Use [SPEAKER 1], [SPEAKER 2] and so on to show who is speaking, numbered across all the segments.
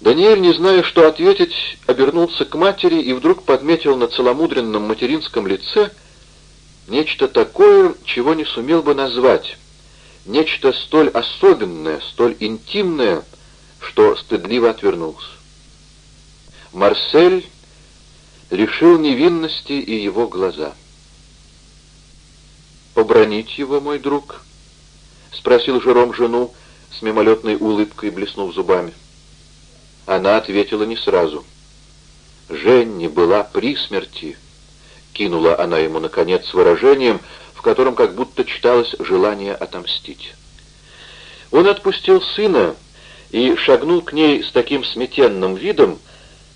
[SPEAKER 1] Даниэль, не зная, что ответить, обернулся к матери и вдруг подметил на целомудренном материнском лице нечто такое, чего не сумел бы назвать, нечто столь особенное, столь интимное, что стыдливо отвернулся. Марсель лишил невинности и его глаза. «Побронить его, мой друг?» — спросил Жером жену с мимолетной улыбкой, блеснув зубами. Она ответила не сразу. «Женни была при смерти», — кинула она ему, наконец, с выражением, в котором как будто читалось желание отомстить. Он отпустил сына и шагнул к ней с таким сметенным видом,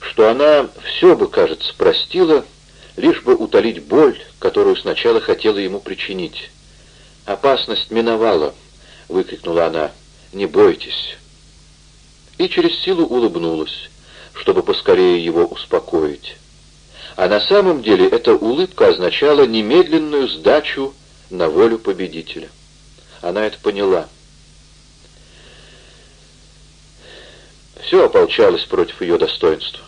[SPEAKER 1] что она все бы, кажется, простила, лишь бы утолить боль, которую сначала хотела ему причинить. «Опасность миновала!» — выкрикнула она. «Не бойтесь!» И через силу улыбнулась, чтобы поскорее его успокоить. А на самом деле эта улыбка означала немедленную сдачу на волю победителя. Она это поняла. Все ополчалось против ее достоинства.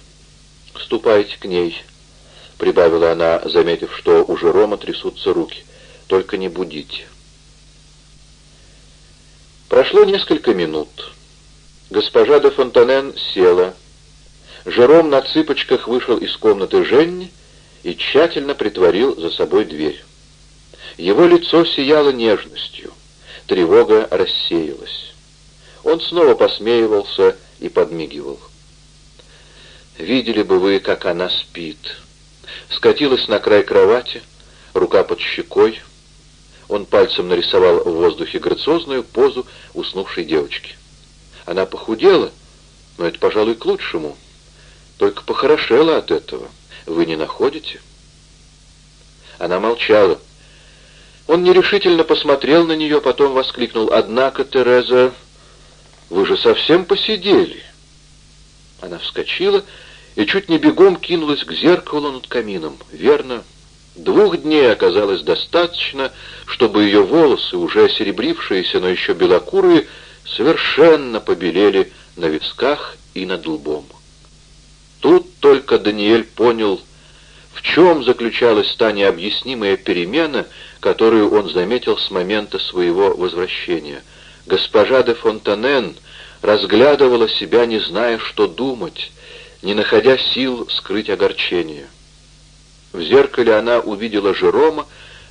[SPEAKER 1] «Ступайте к ней», — прибавила она, заметив, что у Жерома трясутся руки. «Только не будите». Прошло несколько минут. Госпожа де Фонтанен села. Жером на цыпочках вышел из комнаты Женни и тщательно притворил за собой дверь. Его лицо сияло нежностью, тревога рассеялась. Он снова посмеивался и подмигивал. Видели бы вы, как она спит. Скатилась на край кровати, рука под щекой. Он пальцем нарисовал в воздухе грациозную позу уснувшей девочки. Она похудела, но это, пожалуй, к лучшему. Только похорошела от этого. Вы не находите? Она молчала. Он нерешительно посмотрел на нее, потом воскликнул. «Однако, Тереза, вы же совсем посидели!» Она вскочила и чуть не бегом кинулась к зеркалу над камином. Верно, двух дней оказалось достаточно, чтобы ее волосы, уже серебрившиеся, но еще белокурые, совершенно побелели на висках и над лбом. Тут только Даниэль понял, в чем заключалась та необъяснимая перемена, которую он заметил с момента своего возвращения. Госпожа де Фонтанен разглядывала себя, не зная, что думать, не находя сил скрыть огорчение. В зеркале она увидела Жерома,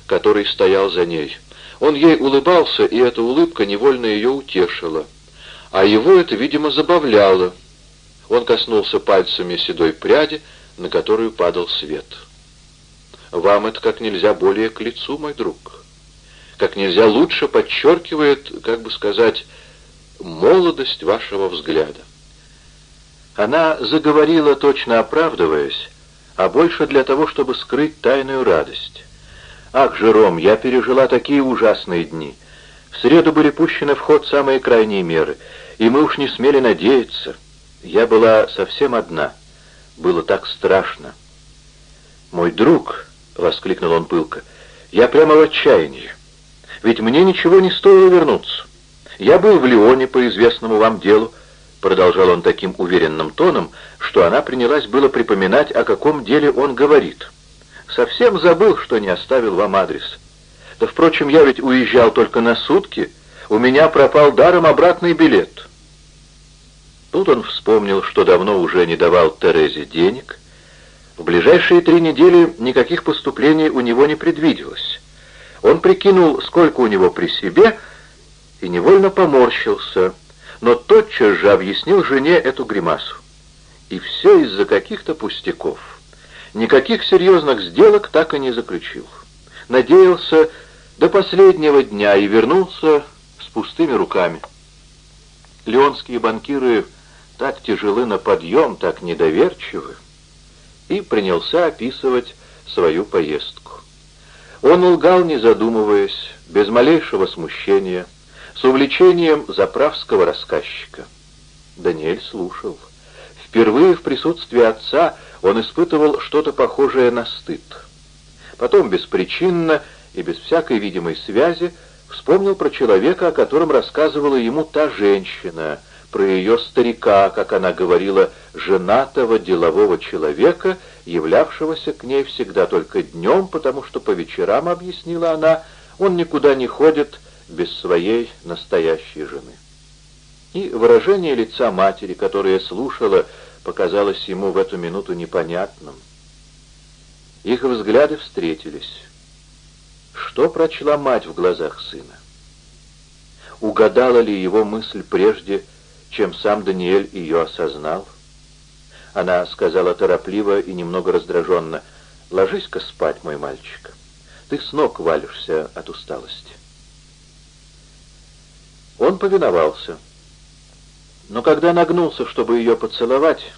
[SPEAKER 1] который стоял за ней. Он ей улыбался, и эта улыбка невольно ее утешила. А его это, видимо, забавляло. Он коснулся пальцами седой пряди, на которую падал свет. «Вам это как нельзя более к лицу, мой друг. Как нельзя лучше подчеркивает, как бы сказать, молодость вашего взгляда. Она заговорила, точно оправдываясь, а больше для того, чтобы скрыть тайную радость. «Ах, Жером, я пережила такие ужасные дни. В среду были пущены в ход самые крайние меры, и мы уж не смели надеяться. Я была совсем одна. Было так страшно». «Мой друг», — воскликнул он пылко, — «я прямо в отчаянии. Ведь мне ничего не стоило вернуться. Я был в Лионе по известному вам делу, продолжал он таким уверенным тоном, что она принялась было припоминать, о каком деле он говорит. Совсем забыл, что не оставил вам адрес. Да, впрочем, я ведь уезжал только на сутки, у меня пропал даром обратный билет. Тут он вспомнил, что давно уже не давал Терезе денег. В ближайшие три недели никаких поступлений у него не предвиделось. Он прикинул, сколько у него при себе, и невольно поморщился, но тотчас же объяснил жене эту гримасу. И все из-за каких-то пустяков. Никаких серьезных сделок так и не заключил. Надеялся до последнего дня и вернулся с пустыми руками. Леонские банкиры так тяжелы на подъем, так недоверчивы, и принялся описывать свою поездку. Он лгал, не задумываясь, без малейшего смущения, с увлечением заправского рассказчика. Даниэль слушал. Впервые в присутствии отца он испытывал что-то похожее на стыд. Потом беспричинно и без всякой видимой связи вспомнил про человека, о котором рассказывала ему та женщина, про ее старика, как она говорила, женатого делового человека, являвшегося к ней всегда только днем, потому что по вечерам, объяснила она, он никуда не ходит без своей настоящей жены. И выражение лица матери, которая слушала, показалось ему в эту минуту непонятным. Их взгляды встретились. Что прочла мать в глазах сына? Угадала ли его мысль прежде, чем сам Даниэль ее осознал? Она сказала торопливо и немного раздраженно, «Ложись-ка спать, мой мальчик. Ты с ног валишься от усталости». Он повиновался. Но когда нагнулся, чтобы ее поцеловать,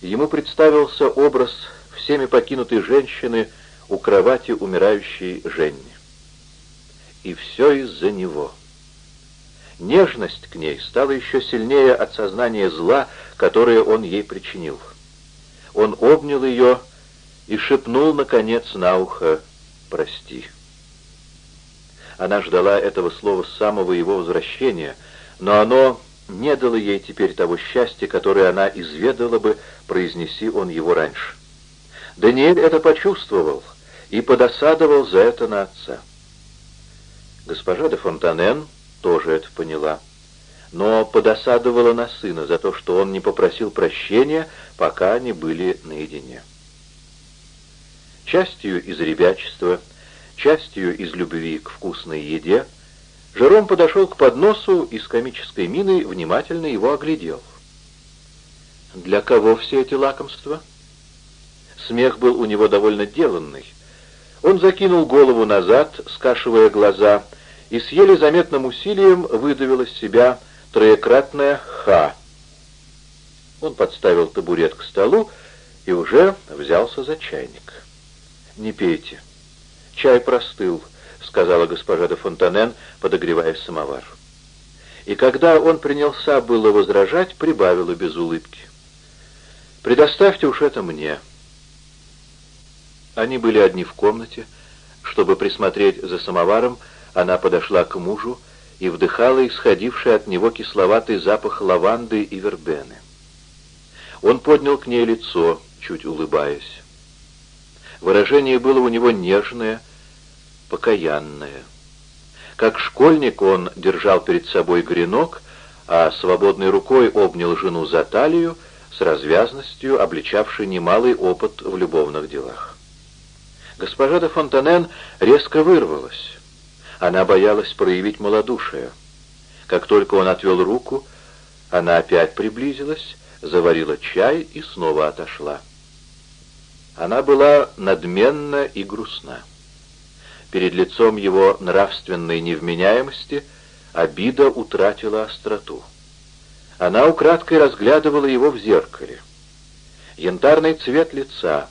[SPEAKER 1] ему представился образ всеми покинутой женщины у кровати умирающей Женни. И все из-за него. Нежность к ней стала еще сильнее от сознания зла, которое он ей причинил. Он обнял ее и шепнул, наконец, на ухо «Прости». Она ждала этого слова с самого его возвращения, но оно не дало ей теперь того счастья, которое она изведала бы, произнеси он его раньше. Даниэль это почувствовал и подосадовал за это на отца. Госпожа де Фонтанен тоже это поняла, но подосадовала на сына за то, что он не попросил прощения, пока они были наедине. Частью из ребячества, частью из любви к вкусной еде, Жером подошел к подносу и с комической миной внимательно его оглядел. «Для кого все эти лакомства?» Смех был у него довольно деланный. Он закинул голову назад, скашивая глаза, и с еле заметным усилием выдавил из себя троекратное «ха». Он подставил табурет к столу и уже взялся за чайник. «Не пейте. Чай простыл», — сказала госпожа де Фонтанен, подогревая самовар. И когда он принялся было возражать, прибавила без улыбки. «Предоставьте уж это мне». Они были одни в комнате. Чтобы присмотреть за самоваром, она подошла к мужу и вдыхала исходивший от него кисловатый запах лаванды и вербены. Он поднял к ней лицо, чуть улыбаясь. Выражение было у него нежное, покаянное. Как школьник он держал перед собой гренок, а свободной рукой обнял жену за талию с развязностью, обличавшей немалый опыт в любовных делах. Госпожа де Фонтанен резко вырвалась. Она боялась проявить малодушие. Как только он отвел руку, она опять приблизилась, заварила чай и снова отошла. Она была надменна и грустна. Перед лицом его нравственной невменяемости обида утратила остроту. Она украдкой разглядывала его в зеркале. Янтарный цвет лица,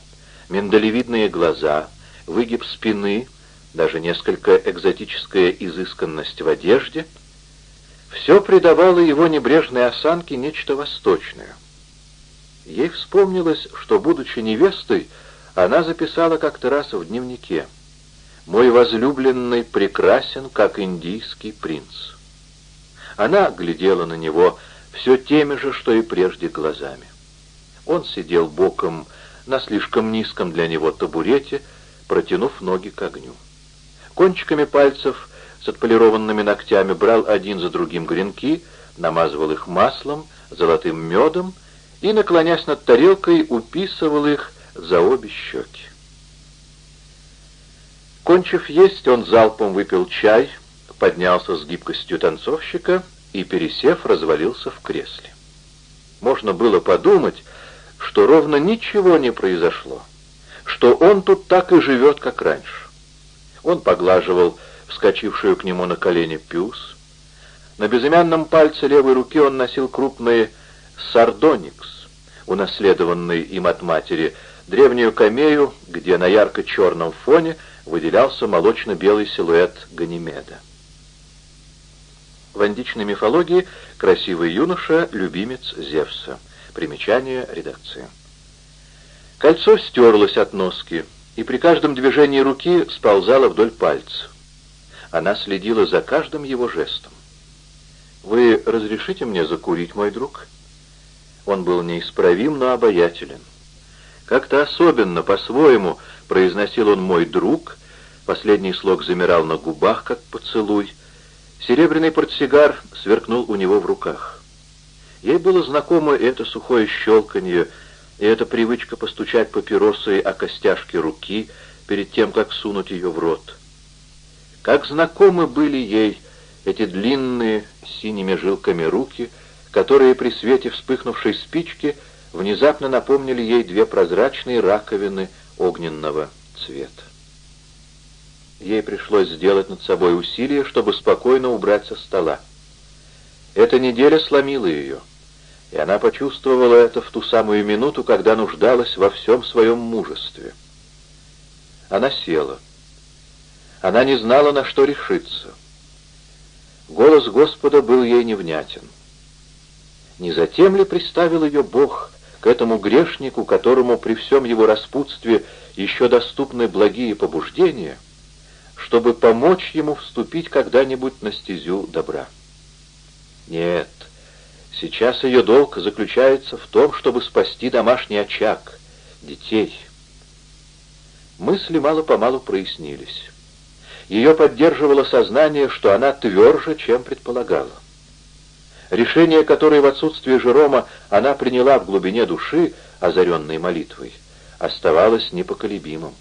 [SPEAKER 1] миндалевидные глаза, выгиб спины, даже несколько экзотическая изысканность в одежде — все придавало его небрежной осанке нечто восточное. Ей вспомнилось, что, будучи невестой, она записала как-то раз в дневнике «Мой возлюбленный прекрасен, как индийский принц». Она глядела на него все теми же, что и прежде глазами. Он сидел боком на слишком низком для него табурете, протянув ноги к огню. Кончиками пальцев с отполированными ногтями брал один за другим гренки, намазывал их маслом, золотым медом и, наклонясь над тарелкой, уписывал их за обе щеки. Кончив есть, он залпом выпил чай, поднялся с гибкостью танцовщика и, пересев, развалился в кресле. Можно было подумать, что ровно ничего не произошло, что он тут так и живет, как раньше. Он поглаживал вскочившую к нему на колени пюс. На безымянном пальце левой руки он носил крупные сардоникс, унаследованный им от матери, древнюю камею, где на ярко-черном фоне выделялся молочно-белый силуэт Ганимеда. В античной мифологии красивый юноша — любимец Зевса. Примечание редакции. Кольцо стерлось от носки, и при каждом движении руки сползало вдоль пальца. Она следила за каждым его жестом. «Вы разрешите мне закурить, мой друг?» Он был неисправим, но обаятелен. Как-то особенно, по-своему, произносил он «мой друг», последний слог замирал на губах, как поцелуй. Серебряный портсигар сверкнул у него в руках. Ей было знакомо это сухое щелканье, и эта привычка постучать папиросой о костяшки руки перед тем, как сунуть ее в рот. Как знакомы были ей эти длинные синими жилками руки, которые при свете вспыхнувшей спички внезапно напомнили ей две прозрачные раковины огненного цвета. Ей пришлось сделать над собой усилие, чтобы спокойно убрать со стола. Эта неделя сломила ее, и она почувствовала это в ту самую минуту, когда нуждалась во всем своем мужестве. Она села. Она не знала, на что решиться. Голос Господа был ей невнятен. Не затем ли приставил ее Бог к этому грешнику, которому при всем его распутстве еще доступны благие побуждения, чтобы помочь ему вступить когда-нибудь на стезю добра? Нет, сейчас ее долг заключается в том, чтобы спасти домашний очаг, детей. Мысли мало-помалу прояснились. Ее поддерживало сознание, что она тверже, чем предполагала. Решение, которое в отсутствие Жерома она приняла в глубине души, озаренной молитвой, оставалось непоколебимым.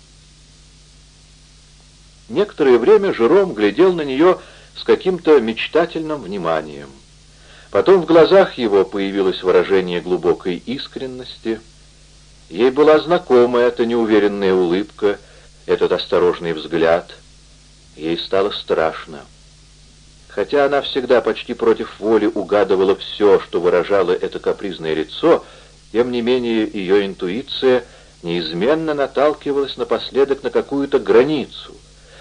[SPEAKER 1] Некоторое время Жером глядел на нее с каким-то мечтательным вниманием. Потом в глазах его появилось выражение глубокой искренности. Ей была знакома эта неуверенная улыбка, этот осторожный взгляд — Ей стало страшно. Хотя она всегда почти против воли угадывала все, что выражало это капризное лицо, тем не менее ее интуиция неизменно наталкивалась напоследок на какую-то границу,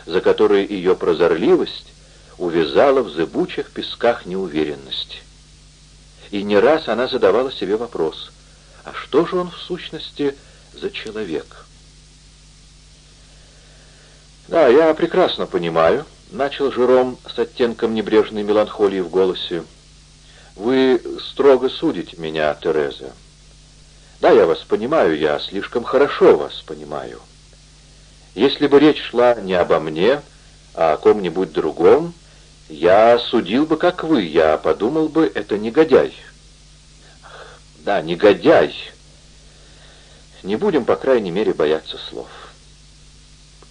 [SPEAKER 1] за которой ее прозорливость увязала в зыбучих песках неуверенности. И не раз она задавала себе вопрос, а что же он в сущности за человек? «Да, я прекрасно понимаю», — начал Жером с оттенком небрежной меланхолии в голосе. «Вы строго судите меня, Тереза. Да, я вас понимаю, я слишком хорошо вас понимаю. Если бы речь шла не обо мне, а о ком-нибудь другом, я судил бы, как вы, я подумал бы, это негодяй. Да, негодяй. Не будем, по крайней мере, бояться слов».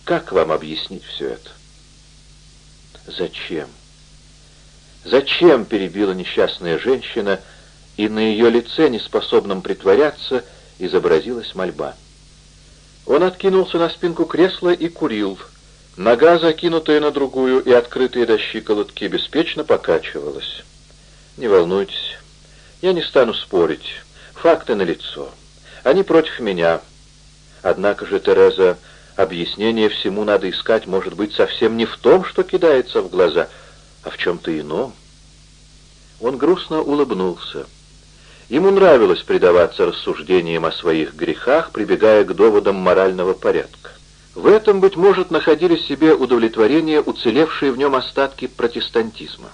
[SPEAKER 1] Как вам объяснить все это? Зачем? Зачем перебила несчастная женщина, и на ее лице, неспособном притворяться, изобразилась мольба. Он откинулся на спинку кресла и курил. Нога, закинутая на другую и открытые до щиколотки, беспечно покачивалась. «Не волнуйтесь, я не стану спорить. Факты налицо. Они против меня. Однако же, Тереза, Объяснение всему надо искать, может быть, совсем не в том, что кидается в глаза, а в чем-то ином. Он грустно улыбнулся. Ему нравилось предаваться рассуждениям о своих грехах, прибегая к доводам морального порядка. В этом, быть может, находили себе удовлетворение уцелевшие в нем остатки протестантизма.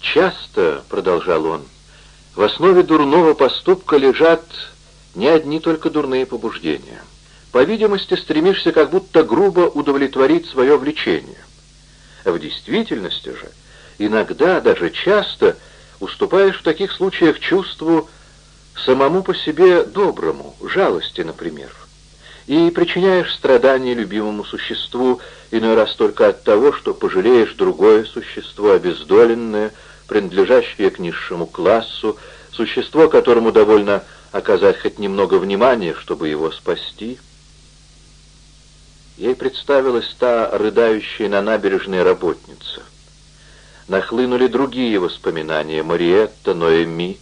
[SPEAKER 1] «Часто, — продолжал он, — в основе дурного поступка лежат не одни только дурные побуждения». По видимости, стремишься как будто грубо удовлетворить свое влечение. В действительности же, иногда, даже часто, уступаешь в таких случаях чувству самому по себе доброму, жалости, например, и причиняешь страдания любимому существу, иной раз только от того, что пожалеешь другое существо, обездоленное, принадлежащее к низшему классу, существо, которому довольно оказать хоть немного внимания, чтобы его спасти. Ей представилась та рыдающая на набережной работница. Нахлынули другие воспоминания, Мариетта, Ноэми.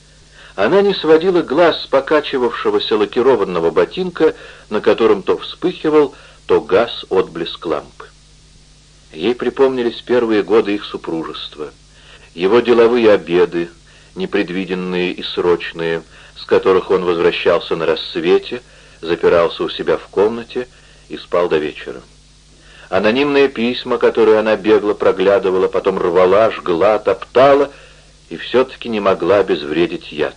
[SPEAKER 1] Она не сводила глаз с покачивавшегося лакированного ботинка, на котором то вспыхивал, то газ отблеск лампы. Ей припомнились первые годы их супружества, его деловые обеды, непредвиденные и срочные, с которых он возвращался на рассвете, запирался у себя в комнате и спал до вечера. Анонимные письма, которые она бегло проглядывала, потом рвала, жгла, топтала и все-таки не могла обезвредить яд.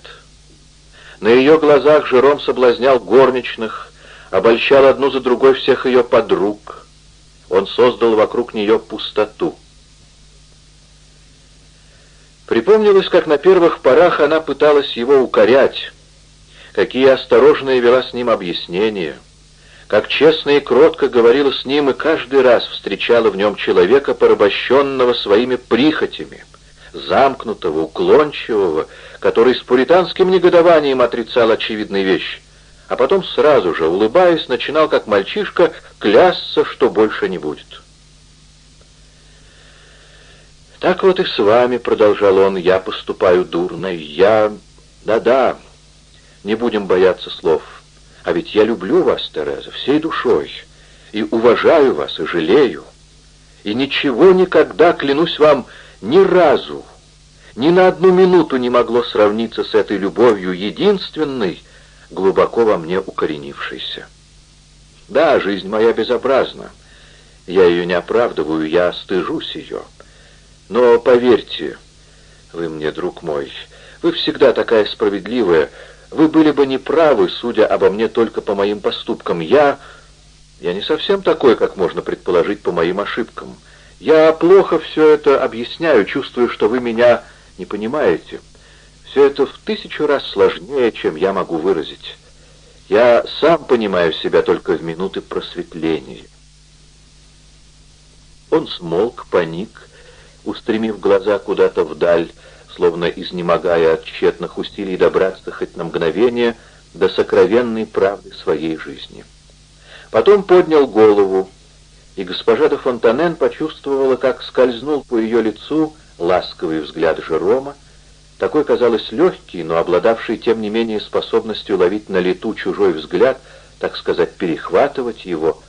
[SPEAKER 1] На ее глазах Жером соблазнял горничных, обольщал одну за другой всех ее подруг. Он создал вокруг нее пустоту. Припомнилось, как на первых порах она пыталась его укорять, какие осторожные вела с ним объяснения, как честно и кротко говорила с ним и каждый раз встречала в нем человека, порабощенного своими прихотями, замкнутого, уклончивого, который с пуританским негодованием отрицал очевидные вещи, а потом сразу же, улыбаясь, начинал, как мальчишка, клясться, что больше не будет. «Так вот и с вами», — продолжал он, — «я поступаю дурно, я... Да-да, не будем бояться слов. А ведь я люблю вас, Тереза, всей душой, и уважаю вас, и жалею. И ничего никогда, клянусь вам, ни разу, ни на одну минуту не могло сравниться с этой любовью единственной, глубоко во мне укоренившейся. Да, жизнь моя безобразна. Я ее не оправдываю, я стыжусь ее. Но поверьте, вы мне, друг мой, вы всегда такая справедливая, вы были бы неправы, судя обо мне только по моим поступкам. Я... Я не совсем такой, как можно предположить по моим ошибкам. Я плохо все это объясняю, чувствую, что вы меня не понимаете. Все это в тысячу раз сложнее, чем я могу выразить. Я сам понимаю себя только в минуты просветления. Он смолк, паник, устремив глаза куда-то вдаль, словно изнемогая от тщетных усилий добраться хоть на мгновение до сокровенной правды своей жизни. Потом поднял голову, и госпожа де Фонтанен почувствовала, как скользнул по ее лицу ласковый взгляд Жерома, такой, казалось, легкий, но обладавший, тем не менее, способностью ловить на лету чужой взгляд, так сказать, перехватывать его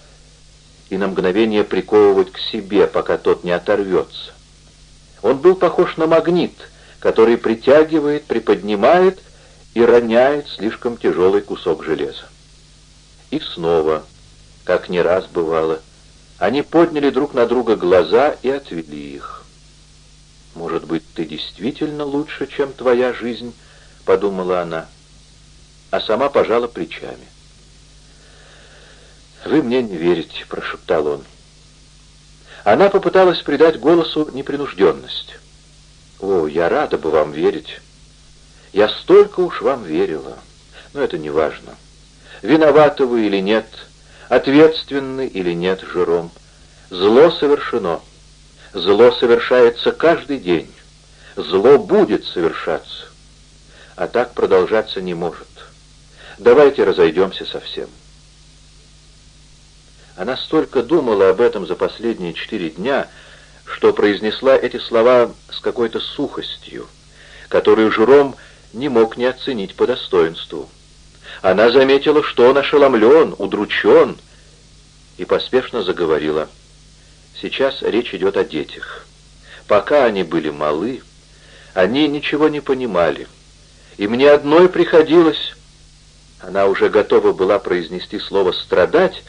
[SPEAKER 1] и на мгновение приковывать к себе, пока тот не оторвется. Он был похож на магнит, который притягивает, приподнимает и роняет слишком тяжелый кусок железа. И снова, как не раз бывало, они подняли друг на друга глаза и отвели их. «Может быть, ты действительно лучше, чем твоя жизнь?» — подумала она, а сама пожала плечами. «Вы мне не верите», — прошептал он. Она попыталась придать голосу непринужденность. «О, я рада бы вам верить. Я столько уж вам верила. Но это не важно. Виноваты вы или нет, ответственны или нет, Жером. Зло совершено. Зло совершается каждый день. Зло будет совершаться. А так продолжаться не может. Давайте разойдемся совсем. Она столько думала об этом за последние четыре дня, что произнесла эти слова с какой-то сухостью, которую Журом не мог не оценить по достоинству. Она заметила, что он ошеломлен, удручен, и поспешно заговорила. Сейчас речь идет о детях. Пока они были малы, они ничего не понимали. И мне одной приходилось... Она уже готова была произнести слово «страдать»,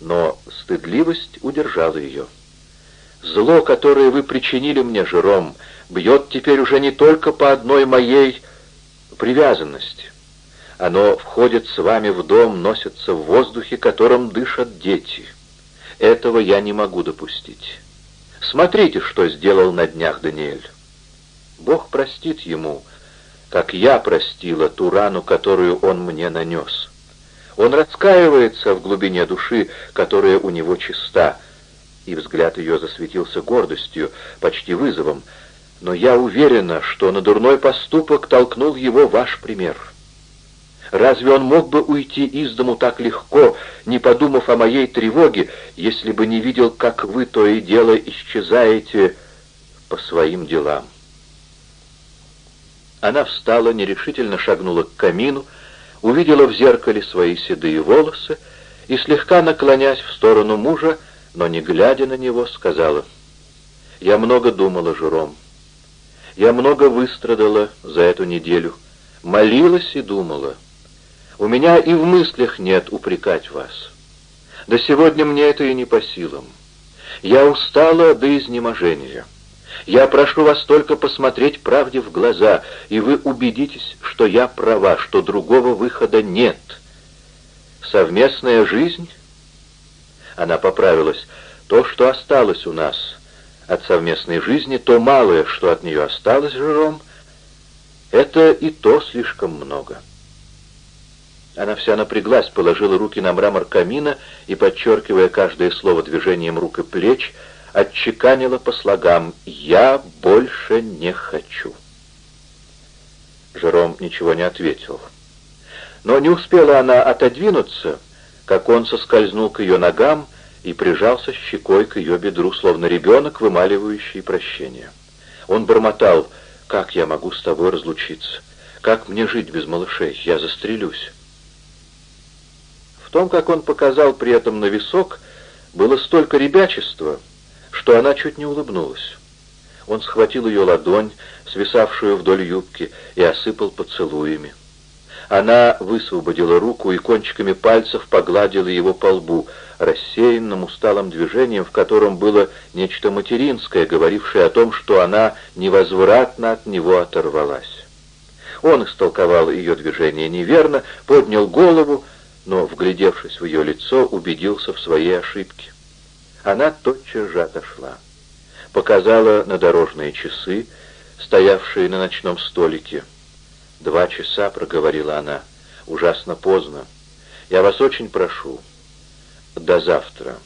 [SPEAKER 1] но стыдливость удержала ее. Зло, которое вы причинили мне, Жером, бьет теперь уже не только по одной моей привязанности. Оно входит с вами в дом, носится в воздухе, которым дышат дети. Этого я не могу допустить. Смотрите, что сделал на днях Даниэль. Бог простит ему, как я простила ту рану, которую он мне нанес. Он раскаивается в глубине души, которая у него чиста, и взгляд ее засветился гордостью, почти вызовом. Но я уверена, что на дурной поступок толкнул его ваш пример. Разве он мог бы уйти из дому так легко, не подумав о моей тревоге, если бы не видел, как вы то и дело исчезаете по своим делам? Она встала, нерешительно шагнула к камину, увидела в зеркале свои седые волосы и, слегка наклонясь в сторону мужа, но не глядя на него, сказала, «Я много думала, Журом. Я много выстрадала за эту неделю, молилась и думала. У меня и в мыслях нет упрекать вас. Да сегодня мне это и не по силам. Я устала до изнеможения. Я прошу вас только посмотреть правде в глаза, и вы убедитесь, что я права, что другого выхода нет. Совместная жизнь? Она поправилась. То, что осталось у нас от совместной жизни, то малое, что от нее осталось, Жером, это и то слишком много. Она вся напряглась, положила руки на мрамор камина и, подчеркивая каждое слово движением рук и плеч, отчеканила по слогам «Я больше не хочу». Жером ничего не ответил. Но не успела она отодвинуться, как он соскользнул к ее ногам и прижался щекой к ее бедру, словно ребенок, вымаливающий прощение. Он бормотал «Как я могу с тобой разлучиться? Как мне жить без малышей? Я застрелюсь». В том, как он показал при этом на висок, было столько ребячества, что она чуть не улыбнулась. Он схватил ее ладонь, свисавшую вдоль юбки, и осыпал поцелуями. Она высвободила руку и кончиками пальцев погладила его по лбу, рассеянным усталым движением, в котором было нечто материнское, говорившее о том, что она невозвратно от него оторвалась. Он истолковал ее движение неверно, поднял голову, но, вглядевшись в ее лицо, убедился в своей ошибке. Она тотчас же отошла. Показала на дорожные часы, стоявшие на ночном столике. «Два часа», — проговорила она, — «ужасно поздно. Я вас очень прошу. До завтра».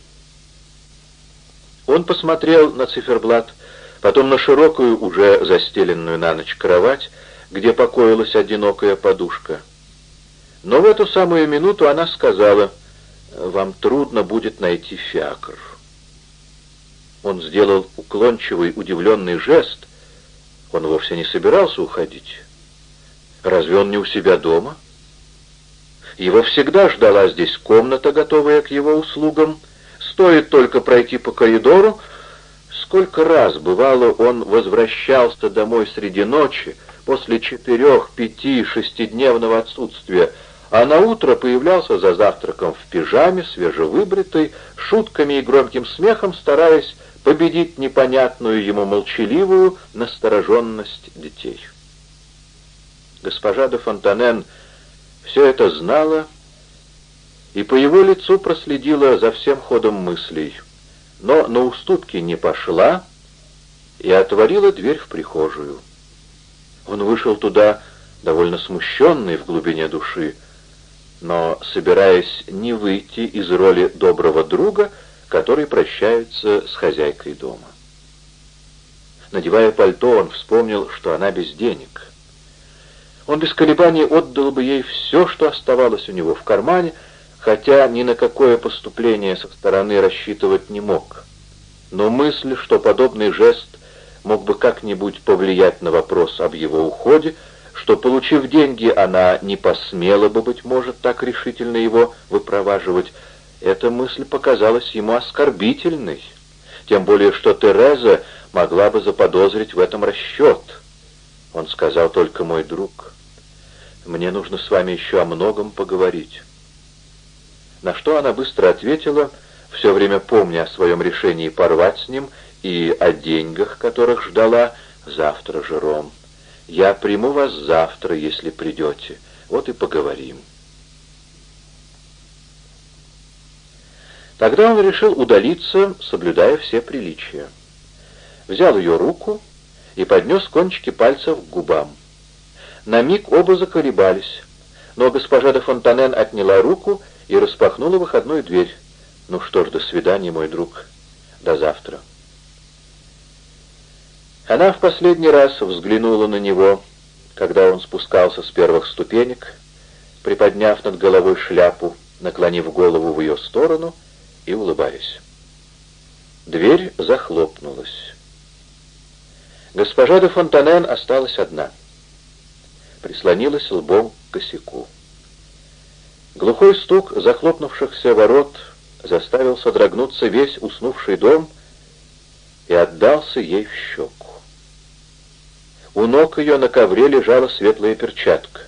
[SPEAKER 1] Он посмотрел на циферблат, потом на широкую, уже застеленную на ночь кровать, где покоилась одинокая подушка — но в эту самую минуту она сказала, «Вам трудно будет найти фиакр». Он сделал уклончивый, удивленный жест. Он вовсе не собирался уходить. Разве он не у себя дома? Его всегда ждала здесь комната, готовая к его услугам. Стоит только пройти по коридору. Сколько раз, бывало, он возвращался домой среди ночи, после четырех, пяти, шестидневного отсутствия, а на утро появлялся за завтраком в пижаме, свежевыбритый, шутками и громким смехом, стараясь победить непонятную ему молчаливую настороженность детей. Госпожа де Фонтанен все это знала и по его лицу проследила за всем ходом мыслей, но на уступки не пошла и отворила дверь в прихожую. Он вышел туда довольно смущенный в глубине души, но собираясь не выйти из роли доброго друга, который прощается с хозяйкой дома. Надевая пальто, он вспомнил, что она без денег. Он без колебаний отдал бы ей все, что оставалось у него в кармане, хотя ни на какое поступление со стороны рассчитывать не мог. Но мысль, что подобный жест мог бы как-нибудь повлиять на вопрос об его уходе, что, получив деньги, она не посмела бы, быть может, так решительно его выпроваживать, эта мысль показалась ему оскорбительной, тем более что Тереза могла бы заподозрить в этом расчет. Он сказал только «мой друг». «Мне нужно с вами еще о многом поговорить». На что она быстро ответила, все время помня о своем решении порвать с ним и о деньгах, которых ждала, завтра же, Ром. Я приму вас завтра, если придете. Вот и поговорим. Тогда он решил удалиться, соблюдая все приличия. Взял ее руку и поднес кончики пальцев к губам. На миг оба заколебались, но госпожа де Фонтанен отняла руку и распахнула выходную дверь. «Ну что ж, до свидания, мой друг. До завтра». Она в последний раз взглянула на него, когда он спускался с первых ступенек, приподняв над головой шляпу, наклонив голову в ее сторону и улыбаясь. Дверь захлопнулась. Госпожа де Фонтанен осталась одна. Прислонилась лбом к косяку. Глухой стук захлопнувшихся ворот заставил содрогнуться весь уснувший дом и отдался ей в щеку. У ног ее на ковре лежала светлая перчатка.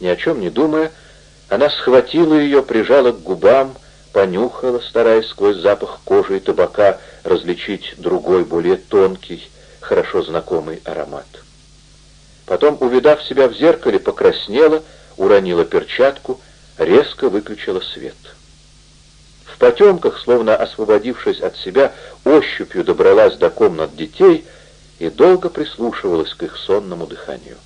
[SPEAKER 1] Ни о чем не думая, она схватила ее, прижала к губам, понюхала, стараясь сквозь запах кожи и табака различить другой, более тонкий, хорошо знакомый аромат. Потом, увидав себя в зеркале, покраснела, уронила перчатку, резко выключила свет. В потемках, словно освободившись от себя, ощупью добралась до комнат детей и долго прислушивалась к их сонному дыханию.